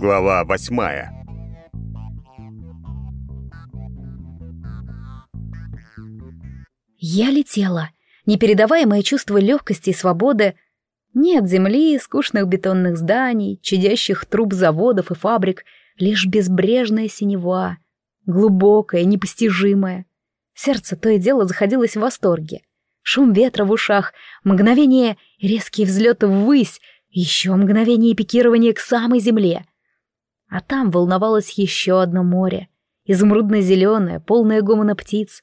Глава восьмая. Я летела. Непередаваемое чувство легкости и свободы. Нет земли, скучных бетонных зданий, чадящих труб заводов и фабрик, лишь безбрежная синева, глубокая, непостижимая. Сердце то и дело заходилось в восторге. Шум ветра в ушах, мгновение резкий взлет ввысь, еще мгновение пикирования к самой земле. А там волновалось еще одно море, изумрудно-зеленое, полное гомона птиц.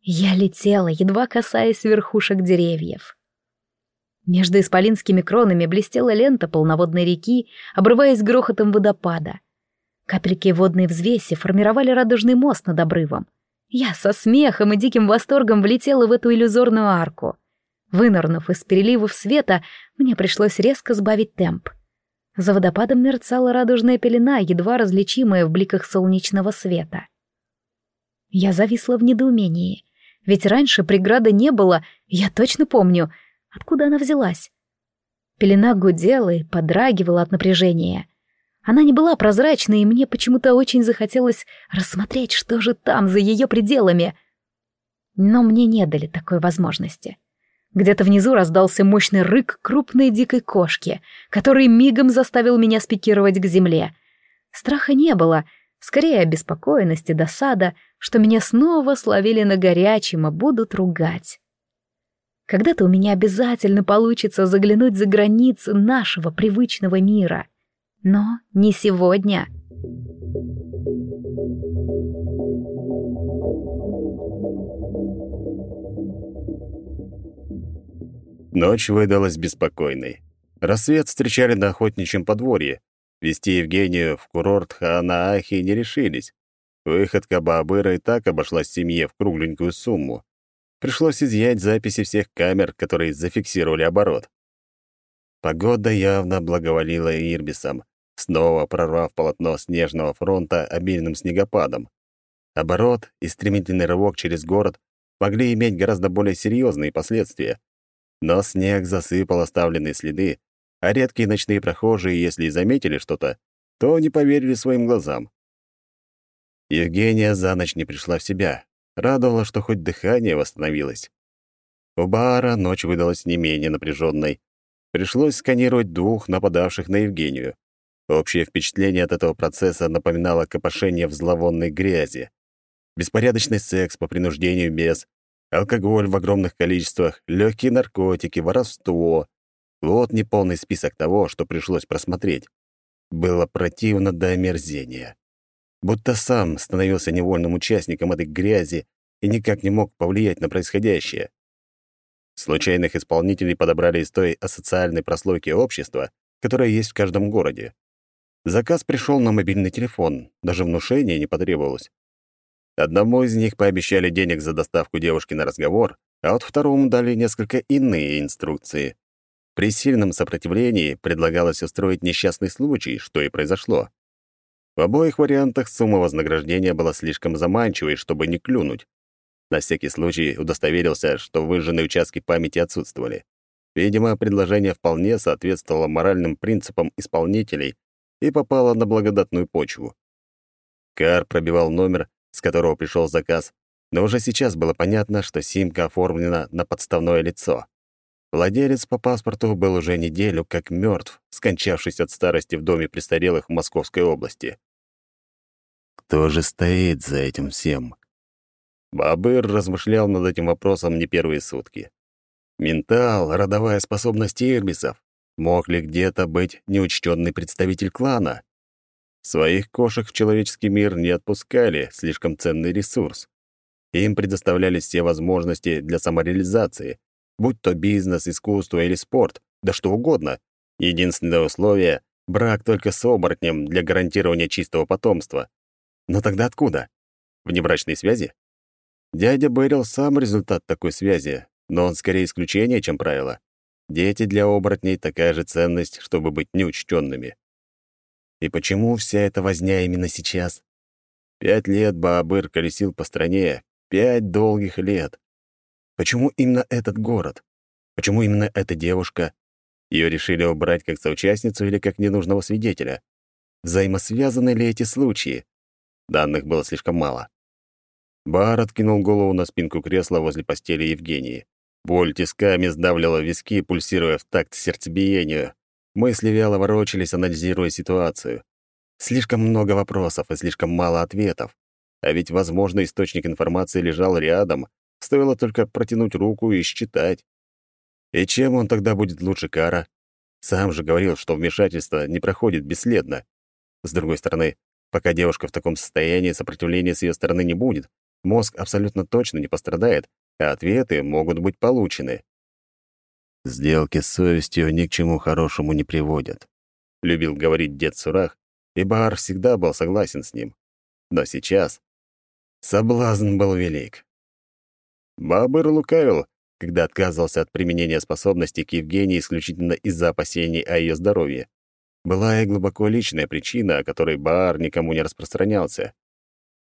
Я летела, едва касаясь верхушек деревьев. Между исполинскими кронами блестела лента полноводной реки, обрываясь грохотом водопада. Капельки водной взвеси формировали радужный мост над обрывом. Я со смехом и диким восторгом влетела в эту иллюзорную арку. Вынырнув из переливов света, мне пришлось резко сбавить темп. За водопадом мерцала радужная пелена, едва различимая в бликах солнечного света. Я зависла в недоумении, ведь раньше преграды не было, я точно помню, откуда она взялась. Пелена гудела и подрагивала от напряжения. Она не была прозрачной, и мне почему-то очень захотелось рассмотреть, что же там, за ее пределами. Но мне не дали такой возможности. Где-то внизу раздался мощный рык крупной дикой кошки, который мигом заставил меня спикировать к земле. Страха не было, скорее обеспокоенность и досада, что меня снова словили на горячем и будут ругать. Когда-то у меня обязательно получится заглянуть за границы нашего привычного мира — но не сегодня. Ночь выдалась беспокойной. Рассвет встречали на охотничьем подворье. Вести Евгению в курорт Ханаахи не решились. Выходка Баабыра и так обошлась семье в кругленькую сумму. Пришлось изъять записи всех камер, которые зафиксировали оборот. Погода явно благоволила Ирбисам, снова прорвав полотно снежного фронта обильным снегопадом. Оборот и стремительный рывок через город могли иметь гораздо более серьезные последствия. Но снег засыпал оставленные следы, а редкие ночные прохожие, если и заметили что-то, то не поверили своим глазам. Евгения за ночь не пришла в себя. Радовало, что хоть дыхание восстановилось. У бара ночь выдалась не менее напряженной. Пришлось сканировать двух нападавших на Евгению. Общее впечатление от этого процесса напоминало копошение в зловонной грязи. Беспорядочный секс по принуждению без, алкоголь в огромных количествах, легкие наркотики, воровство. Вот неполный список того, что пришлось просмотреть. Было противно до омерзения. Будто сам становился невольным участником этой грязи и никак не мог повлиять на происходящее. Случайных исполнителей подобрали из той асоциальной прослойки общества, которая есть в каждом городе. Заказ пришел на мобильный телефон, даже внушения не потребовалось. Одному из них пообещали денег за доставку девушки на разговор, а вот второму дали несколько иные инструкции. При сильном сопротивлении предлагалось устроить несчастный случай, что и произошло. В обоих вариантах сумма вознаграждения была слишком заманчивой, чтобы не клюнуть. На всякий случай удостоверился, что выжженные участки памяти отсутствовали. Видимо, предложение вполне соответствовало моральным принципам исполнителей и попала на благодатную почву. Кар пробивал номер, с которого пришел заказ, но уже сейчас было понятно, что симка оформлена на подставное лицо. Владелец по паспорту был уже неделю как мертв, скончавшись от старости в доме престарелых в Московской области. Кто же стоит за этим всем? Бабыр размышлял над этим вопросом не первые сутки. Ментал — родовая способность ирбисов. Мог ли где-то быть неучтенный представитель клана? Своих кошек в человеческий мир не отпускали, слишком ценный ресурс. Им предоставлялись все возможности для самореализации, будь то бизнес, искусство или спорт, да что угодно. Единственное условие — брак только с оборотнем для гарантирования чистого потомства. Но тогда откуда? Внебрачные связи? Дядя Бэрил сам результат такой связи, но он скорее исключение, чем правило. Дети для оборотней — такая же ценность, чтобы быть неучтенными. И почему вся эта возня именно сейчас? Пять лет Баабыр колесил по стране, пять долгих лет. Почему именно этот город? Почему именно эта девушка? Ее решили убрать как соучастницу или как ненужного свидетеля? Взаимосвязаны ли эти случаи? Данных было слишком мало. Бар откинул голову на спинку кресла возле постели Евгении. Боль тисками сдавливала виски, пульсируя в такт сердцебиению. Мысли вяло ворочались, анализируя ситуацию. Слишком много вопросов и слишком мало ответов. А ведь, возможно, источник информации лежал рядом, стоило только протянуть руку и считать. И чем он тогда будет лучше Кара? Сам же говорил, что вмешательство не проходит бесследно. С другой стороны, пока девушка в таком состоянии, сопротивления с ее стороны не будет, мозг абсолютно точно не пострадает, а ответы могут быть получены. «Сделки с совестью ни к чему хорошему не приводят», — любил говорить дед Сурах, и Баар всегда был согласен с ним. Но сейчас соблазн был велик. Бабыр лукавил, когда отказывался от применения способностей к Евгении исключительно из-за опасений о ее здоровье. Была и глубоко личная причина, о которой Баар никому не распространялся.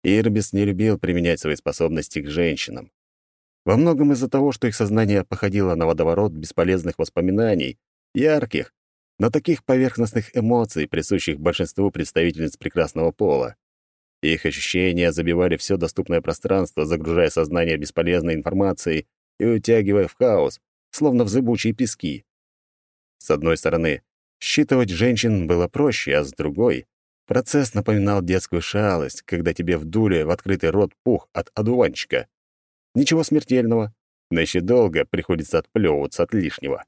Ирбис не любил применять свои способности к женщинам. Во многом из-за того, что их сознание походило на водоворот бесполезных воспоминаний, ярких, но таких поверхностных эмоций, присущих большинству представительниц прекрасного пола. Их ощущения забивали все доступное пространство, загружая сознание бесполезной информацией и утягивая в хаос, словно в зыбучие пески. С одной стороны, считывать женщин было проще, а с другой — процесс напоминал детскую шалость, когда тебе вдули в открытый рот пух от одуванчика. Ничего смертельного, но еще долго приходится отплевываться от лишнего.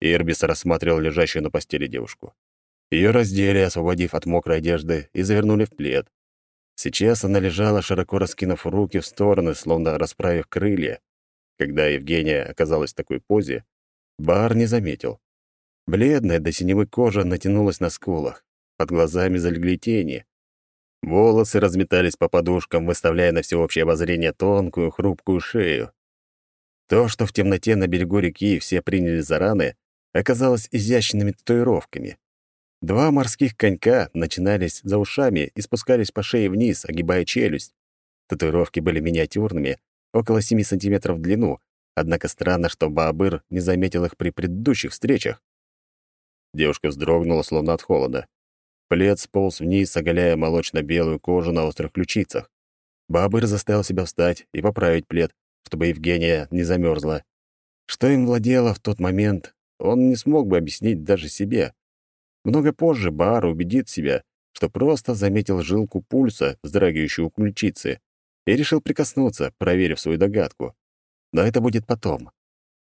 Ирбис рассматривал лежащую на постели девушку. Ее раздели, освободив от мокрой одежды, и завернули в плед. Сейчас она лежала, широко раскинув руки в стороны, словно расправив крылья. Когда Евгения оказалась в такой позе, Бар не заметил. Бледная до синевы кожа натянулась на скулах, под глазами залегли тени, Волосы разметались по подушкам, выставляя на всеобщее обозрение тонкую, хрупкую шею. То, что в темноте на берегу реки все приняли за раны, оказалось изящными татуировками. Два морских конька начинались за ушами и спускались по шее вниз, огибая челюсть. Татуировки были миниатюрными, около 7 сантиметров в длину, однако странно, что Баабыр не заметил их при предыдущих встречах. Девушка вздрогнула, словно от холода. Плед сполз вниз, оголяя молочно-белую кожу на острых ключицах. Бабыр заставил себя встать и поправить плед, чтобы Евгения не замерзла. Что им владело в тот момент, он не смог бы объяснить даже себе. Много позже Баар убедит себя, что просто заметил жилку пульса, вздрагивающую у ключицы, и решил прикоснуться, проверив свою догадку. Но это будет потом.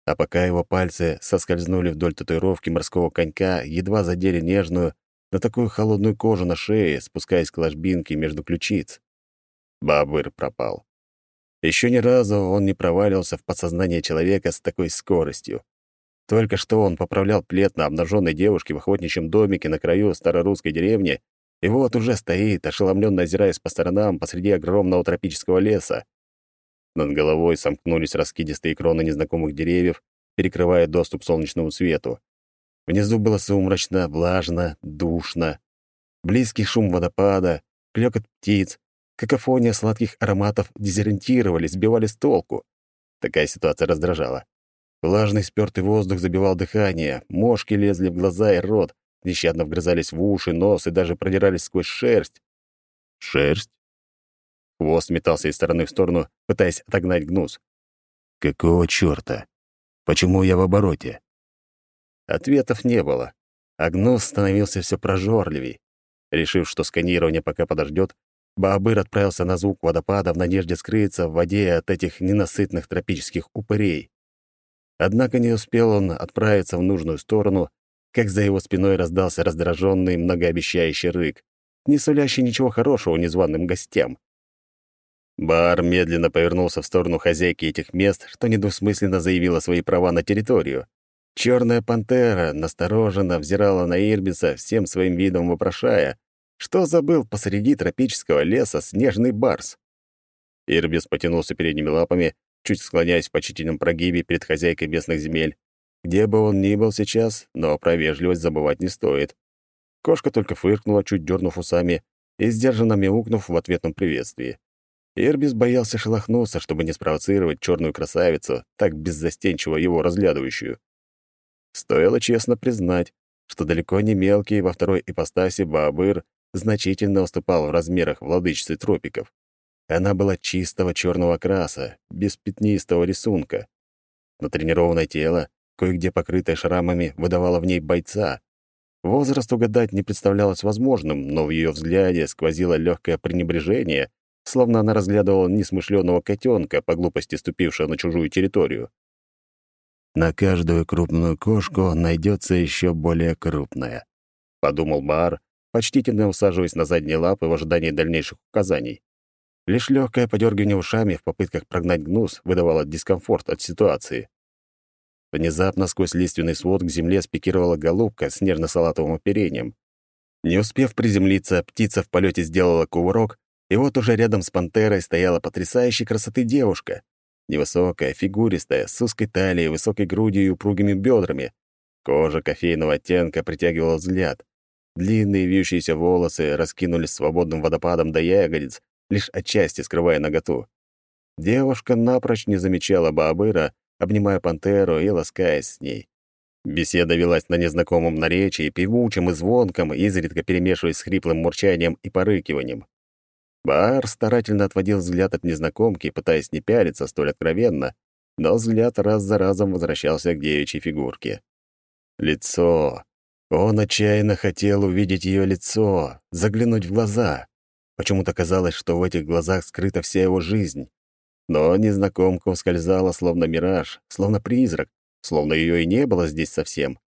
А пока его пальцы соскользнули вдоль татуировки морского конька, едва задели нежную, на такую холодную кожу на шее, спускаясь к ложбинке между ключиц. Бабыр пропал. Еще ни разу он не провалился в подсознание человека с такой скоростью. Только что он поправлял плед на обнаженной девушке в охотничьем домике на краю старорусской деревни, и вот уже стоит, ошеломленно озираясь по сторонам посреди огромного тропического леса. Над головой сомкнулись раскидистые кроны незнакомых деревьев, перекрывая доступ солнечному свету. Внизу было сумрачно, влажно, душно. Близкий шум водопада, клёкот птиц, какофония сладких ароматов дезориентировали, сбивали с толку. Такая ситуация раздражала. Влажный спёртый воздух забивал дыхание, мошки лезли в глаза и рот, нещадно вгрызались в уши, нос и даже продирались сквозь шерсть. Шерсть? Хвост метался из стороны в сторону, пытаясь отогнать гнус. Какого чёрта? Почему я в обороте? Ответов не было. Агнус становился все прожорливей. Решив, что сканирование пока подождет, Баабыр отправился на звук водопада в надежде скрыться в воде от этих ненасытных тропических упырей. Однако не успел он отправиться в нужную сторону, как за его спиной раздался раздраженный, многообещающий рык, не сулящий ничего хорошего незваным гостям. Бар медленно повернулся в сторону хозяйки этих мест, что недвусмысленно заявила свои права на территорию. Черная пантера настороженно взирала на Ирбиса, всем своим видом вопрошая, что забыл посреди тропического леса снежный барс. Ирбис потянулся передними лапами, чуть склоняясь в почтительном прогибе перед хозяйкой местных земель. Где бы он ни был сейчас, но про вежливость забывать не стоит. Кошка только фыркнула, чуть дернув усами, и сдержанно мяукнув в ответном приветствии. Ирбис боялся шелохнуться, чтобы не спровоцировать черную красавицу, так беззастенчиво его разглядывающую. Стоило честно признать, что далеко не мелкий во второй ипостаси Баабыр значительно уступал в размерах владычицы тропиков. Она была чистого черного краса, без пятнистого рисунка. Натренированное тело, кое-где покрытое шрамами, выдавало в ней бойца. Возраст угадать не представлялось возможным, но в ее взгляде сквозило легкое пренебрежение, словно она разглядывала несмышленого котенка, по глупости ступившего на чужую территорию. «На каждую крупную кошку найдется еще более крупная», — подумал Баар, почтительно усаживаясь на задние лапы в ожидании дальнейших указаний. Лишь легкое подергивание ушами в попытках прогнать гнус выдавало дискомфорт от ситуации. Внезапно сквозь лиственный свод к земле спикировала голубка с нежно-салатовым оперением. Не успев приземлиться, птица в полете сделала кувырок, и вот уже рядом с пантерой стояла потрясающей красоты девушка. Невысокая, фигуристая, с узкой талией, высокой грудью и упругими бедрами. Кожа кофейного оттенка притягивала взгляд. Длинные вьющиеся волосы раскинулись свободным водопадом до ягодиц, лишь отчасти скрывая наготу. Девушка напрочь не замечала Баабыра, обнимая пантеру и ласкаясь с ней. Беседа велась на незнакомом наречии, певучем и звонком, изредка перемешиваясь с хриплым мурчанием и порыкиванием. Баар старательно отводил взгляд от незнакомки, пытаясь не пялиться столь откровенно, но взгляд раз за разом возвращался к девичьей фигурке. Лицо. Он отчаянно хотел увидеть ее лицо, заглянуть в глаза. Почему-то казалось, что в этих глазах скрыта вся его жизнь. Но незнакомка ускользала, словно мираж, словно призрак, словно ее и не было здесь совсем.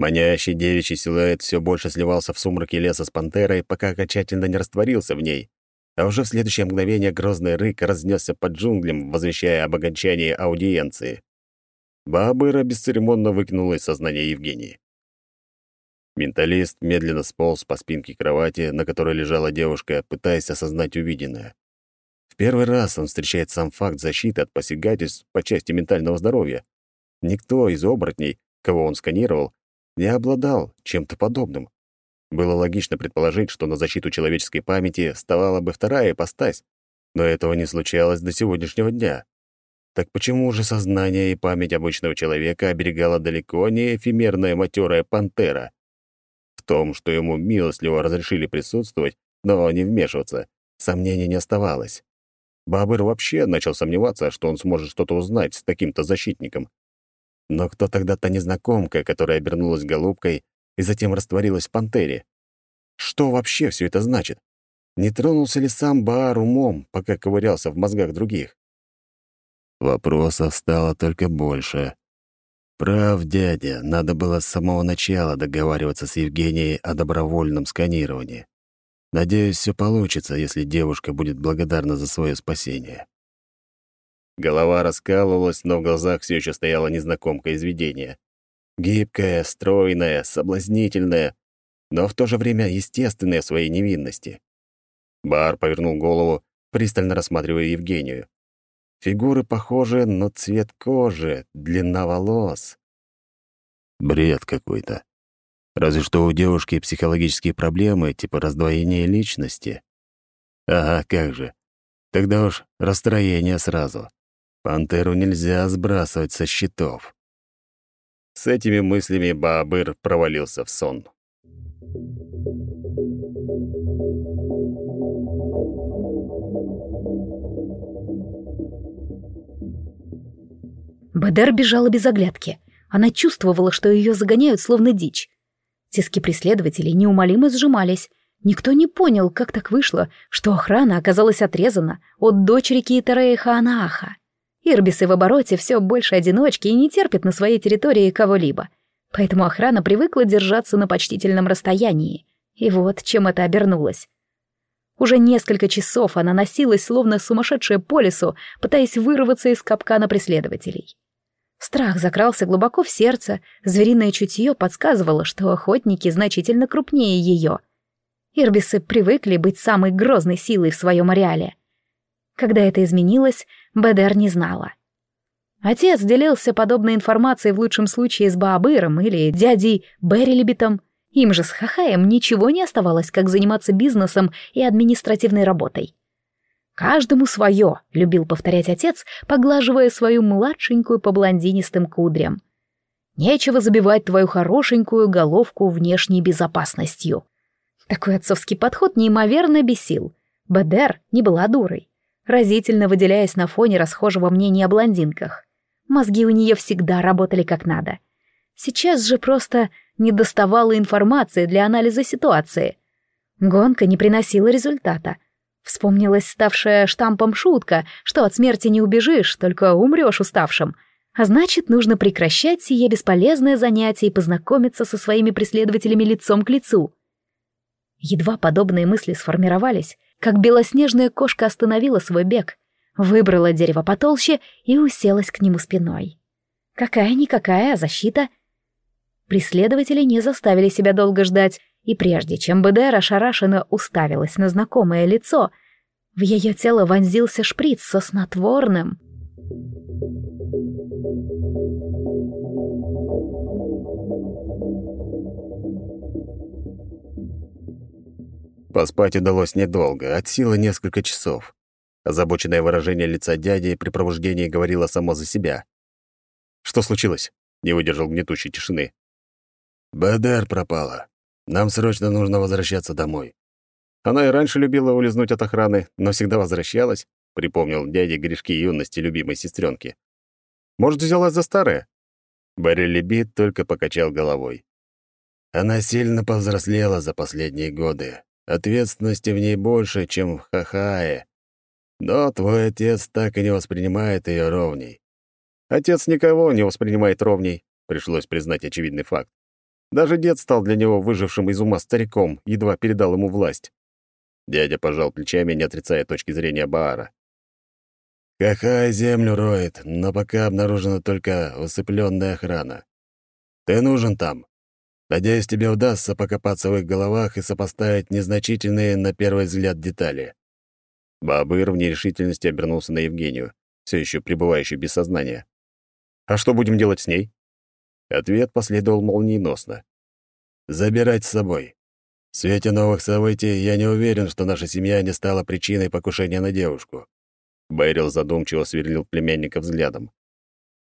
Манящий девичий силуэт все больше сливался в сумраке леса с пантерой, пока окончательно не растворился в ней. А уже в следующее мгновение грозный рык разнесся под джунглям, возвещая об окончании аудиенции. Бабыра бесцеремонно выкинула из сознания Евгении. Менталист медленно сполз по спинке кровати, на которой лежала девушка, пытаясь осознать увиденное. В первый раз он встречает сам факт защиты от посягательств по части ментального здоровья. Никто из оборотней, кого он сканировал, не обладал чем-то подобным. Было логично предположить, что на защиту человеческой памяти вставала бы вторая ипостась, но этого не случалось до сегодняшнего дня. Так почему же сознание и память обычного человека оберегала далеко не эфемерная матерая пантера? том, что ему милостливо разрешили присутствовать, но не вмешиваться, сомнений не оставалось. Бабыр вообще начал сомневаться, что он сможет что-то узнать с таким-то защитником. Но кто тогда та незнакомка, которая обернулась голубкой и затем растворилась в пантере? Что вообще все это значит? Не тронулся ли сам Баар умом, пока ковырялся в мозгах других? Вопросов стало только больше. «Прав, дядя, надо было с самого начала договариваться с Евгенией о добровольном сканировании. Надеюсь, все получится, если девушка будет благодарна за свое спасение». Голова раскалывалась, но в глазах все еще стояла незнакомка из видения. Гибкая, стройная, соблазнительная, но в то же время естественная в своей невинности. Бар повернул голову, пристально рассматривая Евгению. Фигуры похожи, но цвет кожи, длина волос. Бред какой-то. Разве что у девушки психологические проблемы, типа раздвоения личности. Ага, как же. Тогда уж расстроение сразу. Пантеру нельзя сбрасывать со счетов. С этими мыслями Баабыр провалился в сон. Бадер бежала без оглядки. Она чувствовала, что ее загоняют словно дичь. Тиски преследователей неумолимо сжимались. Никто не понял, как так вышло, что охрана оказалась отрезана от дочери Китера и Ханааха. Ирбисы в обороте все больше одиночки и не терпят на своей территории кого-либо. Поэтому охрана привыкла держаться на почтительном расстоянии. И вот чем это обернулось. Уже несколько часов она носилась, словно сумасшедшая по лесу, пытаясь вырваться из капкана преследователей. Страх закрался глубоко в сердце, звериное чутье подсказывало, что охотники значительно крупнее ее. Ирбисы привыкли быть самой грозной силой в своем ареале. Когда это изменилось, Бедер не знала. Отец делился подобной информацией в лучшем случае с Баабыром или дядей Беррилибитом. Им же с Хахаем ничего не оставалось, как заниматься бизнесом и административной работой. «Каждому свое», — любил повторять отец, поглаживая свою младшенькую по блондинистым кудрям. Нечего забивать твою хорошенькую головку внешней безопасностью. Такой отцовский подход неимоверно бесил. Бедер не была дурой, разительно выделяясь на фоне расхожего мнения о блондинках. Мозги у нее всегда работали как надо. Сейчас же просто не доставало информации для анализа ситуации. Гонка не приносила результата. Вспомнилась ставшая штампом шутка, что от смерти не убежишь, только умрешь уставшим. А значит, нужно прекращать сие бесполезное занятие и познакомиться со своими преследователями лицом к лицу. Едва подобные мысли сформировались, как белоснежная кошка остановила свой бег, выбрала дерево потолще и уселась к нему спиной. Какая-никакая защита. Преследователи не заставили себя долго ждать, и прежде чем БДР ошарашенно уставилась на знакомое лицо, в ее тело вонзился шприц со снотворным. Поспать удалось недолго, от силы несколько часов. Озабоченное выражение лица дяди при пробуждении говорило само за себя. «Что случилось?» — не выдержал гнетущей тишины. «БДР пропала. Нам срочно нужно возвращаться домой». Она и раньше любила улизнуть от охраны, но всегда возвращалась, припомнил дяде грешки юности любимой сестренки. «Может, взялась за старое?» Барри Лебит только покачал головой. Она сильно повзрослела за последние годы. Ответственности в ней больше, чем в Хахае. Но твой отец так и не воспринимает ее ровней. Отец никого не воспринимает ровней, пришлось признать очевидный факт. Даже дед стал для него выжившим из ума стариком, едва передал ему власть. Дядя пожал плечами, не отрицая точки зрения Баара. Хахай землю роет, но пока обнаружена только усыпленная охрана. Ты нужен там. Надеюсь, тебе удастся покопаться в их головах и сопоставить незначительные на первый взгляд детали». Бабыр в нерешительности обернулся на Евгению, все еще пребывающую без сознания. «А что будем делать с ней?» Ответ последовал молниеносно. «Забирать с собой. В свете новых событий я не уверен, что наша семья не стала причиной покушения на девушку». Бэрил задумчиво сверлил племянника взглядом.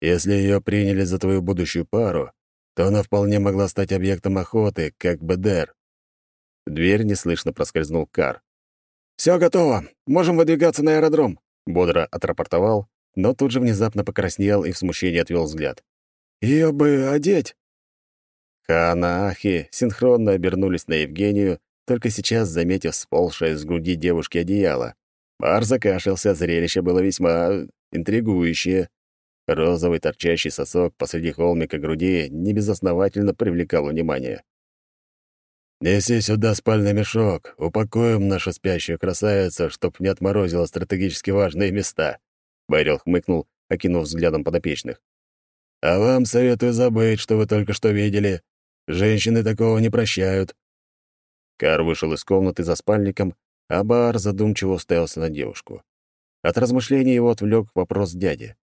«Если ее приняли за твою будущую пару, то она вполне могла стать объектом охоты, как БДР. Дверь неслышно проскользнул Кар. «Все готово. Можем выдвигаться на аэродром», — бодро отрапортовал, но тут же внезапно покраснел и в смущении отвел взгляд. «Ее бы одеть». Хана Ахи синхронно обернулись на Евгению, только сейчас заметив сползшее с груди девушки одеяло. Бар закашлялся, зрелище было весьма интригующее. Розовый торчащий сосок посреди холмика груди небезосновательно привлекал внимание. «Неси сюда спальный мешок, упакуем нашу спящую красавицу, чтоб не отморозила стратегически важные места», — Байрел хмыкнул, окинув взглядом подопечных. «А вам советую забыть, что вы только что видели. Женщины такого не прощают». Кар вышел из комнаты за спальником, а Бар задумчиво уставился на девушку. От размышлений его отвлек вопрос дяди.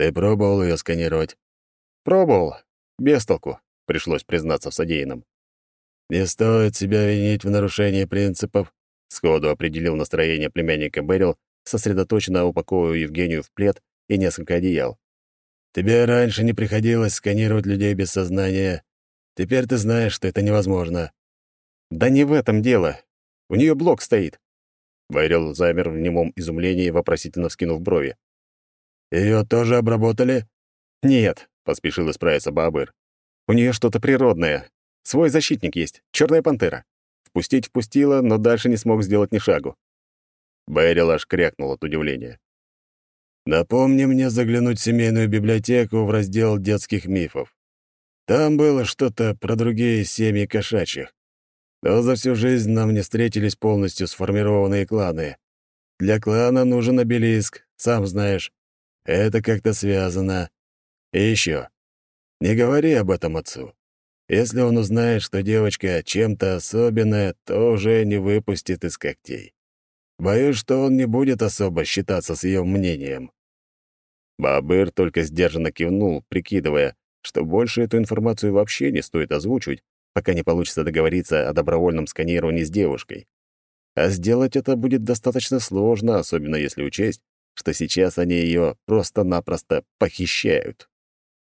Ты пробовал ее сканировать? Пробовал. Без толку, пришлось признаться в содеянном. Не стоит себя винить в нарушении принципов, сходу определил настроение племянника Берил, сосредоточенно упаковывая Евгению в плед и несколько одеял. Тебе раньше не приходилось сканировать людей без сознания. Теперь ты знаешь, что это невозможно. Да не в этом дело. У нее блок стоит. Байрел замер в немом изумлении, вопросительно вскинув брови. Ее тоже обработали? Нет, поспешил исправиться Бабыр. У нее что-то природное. Свой защитник есть, черная пантера. Впустить впустила, но дальше не смог сделать ни шагу. Бэрил аж крякнул от удивления. Напомни мне заглянуть в семейную библиотеку в раздел детских мифов. Там было что-то про другие семьи кошачьих. Но за всю жизнь нам не встретились полностью сформированные кланы. Для клана нужен обелиск, сам знаешь. Это как-то связано. И еще. Не говори об этом отцу. Если он узнает, что девочка чем-то особенная, то уже не выпустит из когтей. Боюсь, что он не будет особо считаться с ее мнением». Бабыр только сдержанно кивнул, прикидывая, что больше эту информацию вообще не стоит озвучивать, пока не получится договориться о добровольном сканировании с девушкой. А сделать это будет достаточно сложно, особенно если учесть, что сейчас они ее просто-напросто похищают.